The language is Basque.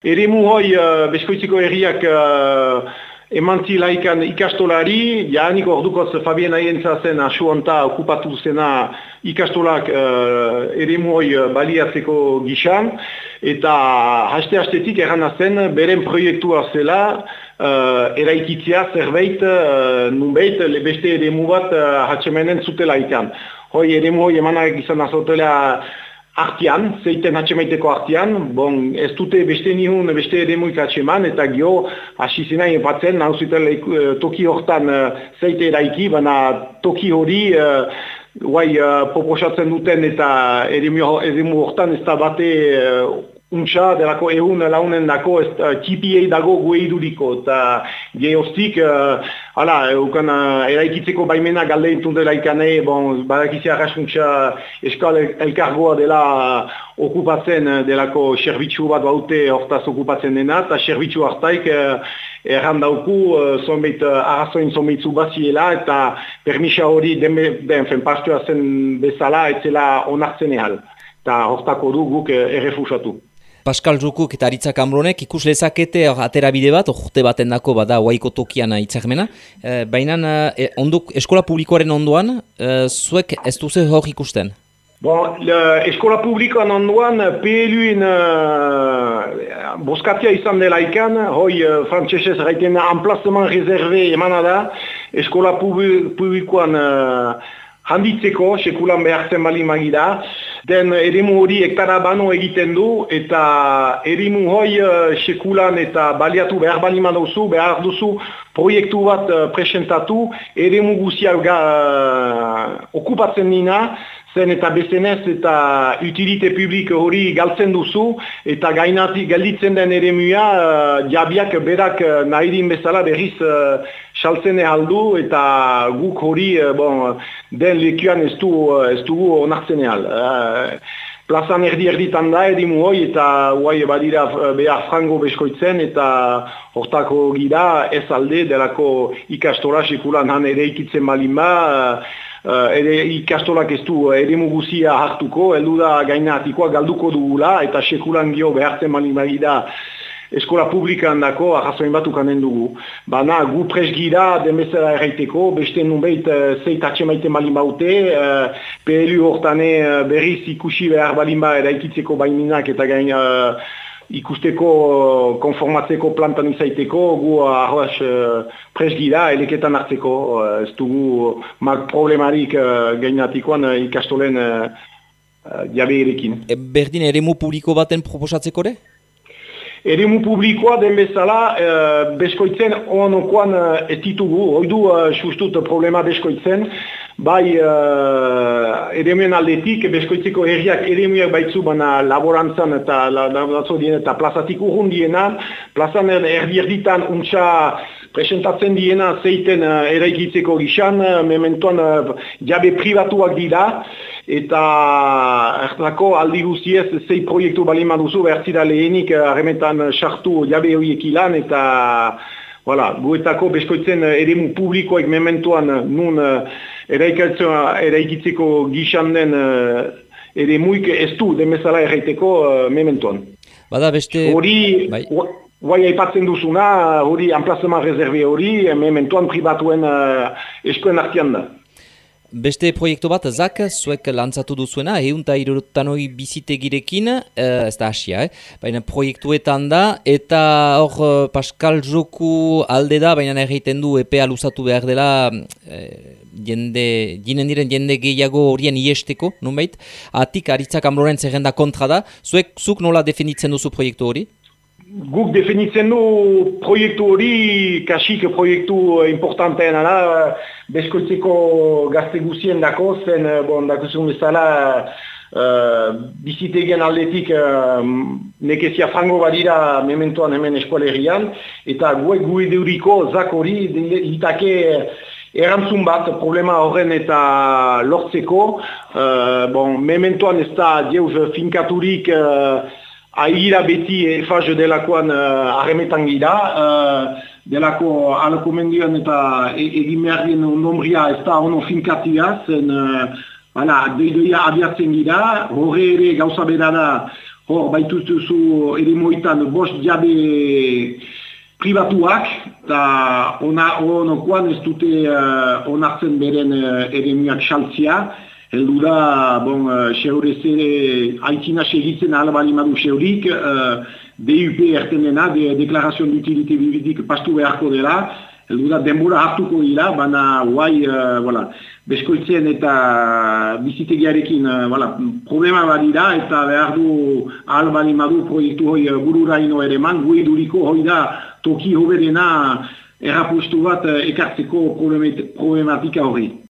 Eremu hoi uh, beskoitziko herriak uh, emantzi laikan ikastolari, jaanik ordukoz Fabien Aientza zen asuanta okupatu zena ikastolak uh, eremu hoi baliatzeko gixan, eta haste-hastetik erana zen beren proiektua zela uh, eraikitzia zerbait, uh, nunbeit, beste eremu bat uh, hatxemenen zutela ikan. Hoi eremu hoi emanak izan azotela artian, zeiten hatxemaiteko artian, bon, ez dute beste nihun, beste edemuik hatxeman, eta gio, hasi zena epatzen, nauzitel uh, toki hortan uh, zeite eraiki, baina toki hori, uh, guai, uh, poposatzen duten eta edemu hortan ez da bate untsa, delako egun launen dako, ez uh, txipiei dago gue iduriko, eta gehoztik, uh, hala, euken uh, eraikitzeko baimena galde dela ikane, bon, badakizia arrasuntza eskal elkargoa dela okupatzen delako serbitzu bat baute hortaz okupatzen dena, eta serbitzu hartaik uh, erran dauku, uh, zonbait uh, arrazoin zonbaitzu baziela, eta permisa hori den, den fen zen bezala, etzela onartzen ehal. Eta hortako du guk errefusatu. Pascal Jokuk eta Aritzak Amronek ikus lezakete atera bide bat, orte baten dako bada huaiko tokian itzakmena. E, Baina e, eskola publikoaren ondoan, e, zuek ez duze hor ikusten? Bon, eskola publikoan ondoan, PLUin uh, boskatia izan dela ikan, hoi uh, frantzesez gaiten amplazement rezerve emana da, eskola publikoan handitzeko, sekulan behartzen bali magida, den erimu hori hektara bano egiten du, eta erimu hoi uh, sekulan eta baliatu behar bali madozu, behar duzu proiektu bat uh, presentatu, erimu guziak uh, okupatzen nina, zen eta bezenez eta utilite publik hori galtzen duzu eta gainati galditzen den ere muia uh, jabiak berak uh, nahi bezala berriz uh, saltzen aldu eta guk hori uh, bon, den lekuan ez, du, uh, ez dugu onartzen ehal. Uh, plazan erdi erditan da edimu hoi eta guai badira behar frango beskoitzen eta hortako gira ez alde delako ikastora sekulan han ere ikitzen balin ba, uh, ere ikastolak ez du ere muguzia hartuko, heldu da gainatikoa galduko dugula eta sekulan gio behartzen mali da eskola publikan dako ahazoin bat ukanen dugu. Baina gu presgira demezera erraiteko, beste nubeit uh, zeit atxemaiten balin baute, uh, PLU hortane uh, berriz ikusi behar balin ba eraikitzeko baiminak eta gain ikusteko konformatzeko plantan izaiteko gu arroaz uh, presgira eleketan hartzeko uh, ez dugu mag problemarik uh, gainatikoan ikastolen jabe erekin. E, berdin eremu publiko baten proposatzeko ere? Eremu publikoa den bezala, uh, beskoitzen onokoan ez ditugu, hoi du sustut problema beskoitzen, bai uh, eremuen aldetik, beskoitzeko herriak eremuak baitzu baina laborantzan eta laborantzan dien eta plazatik urrun diena, plazan erdi erditan untsa presentatzen diena zeiten uh, eraikitzeko gizan, uh, mementoan uh, jabe privatuak dira, eta ertrako aldi guztiez zei proiektu bali maduzu, bertzira lehenik harremetan sartu jabe horiek ilan, eta voilà, guetako beskoitzen eremu publikoek mementoan nun eraikitzeko gizan den ere muik ez du demezala erraiteko mementoan. Bada beste... Hori, bai. guai aipatzen duzuna, hori amplazema rezerve hori, mementoan pribatuen uh, eskoen artian da. Beste proiektu bat, Zak, zuek lantzatu duzuena, egun eta irurutan hori bizitegirekin, eh, ez da hasia, eh? baina proiektuetan da, eta hor eh, Pascal Joku alde da, baina egiten du EPA luzatu behar dela, eh, jende, jinen diren jende gehiago horien iesteko, nunbait, atik aritzak amloren zerrenda kontra da, zuek zuk nola definitzen duzu proiektu hori? Guk definitzen du proiektu hori, kasik proiektu importantean ala, beskoitzeko gazte guzien dako, zen, bon, dakuzun bezala, uh, bizitegen aldetik uh, nekezia frango badira mementoan hemen eskualerian, eta gue gu edeuriko zak hori ditake erantzun bat problema horren eta lortzeko, uh, bon, mementoan ez da dieuz finkaturik Aira beti efaz delakoan uh, arremetan gira, uh, delako alako mendioan eta e egin behar dien nombria ez da ono finkatia, zen uh, ala, abiatzen gira, horre ere gauza bera da, hor baituzuzu ere moitan bost jabe privatuak, eta onokoan ez dute uh, onartzen beren uh, ere miak xaltzia, Heldu da, bon, uh, xeurez ere haitzina segitzen alabali madu xeurik, uh, DUP erten dena, de, deklarazioan dutilite bibidik pastu beharko dela, heldu da denbora hartuko dira, baina guai, uh, voilà, beskoitzen eta bizitegiarekin uh, voilà, problema badira, eta behar du alabali madu proiektu hoi bururaino ere man, gue duriko hoi da toki hoberena errapustu bat ekartzeko problematika hori.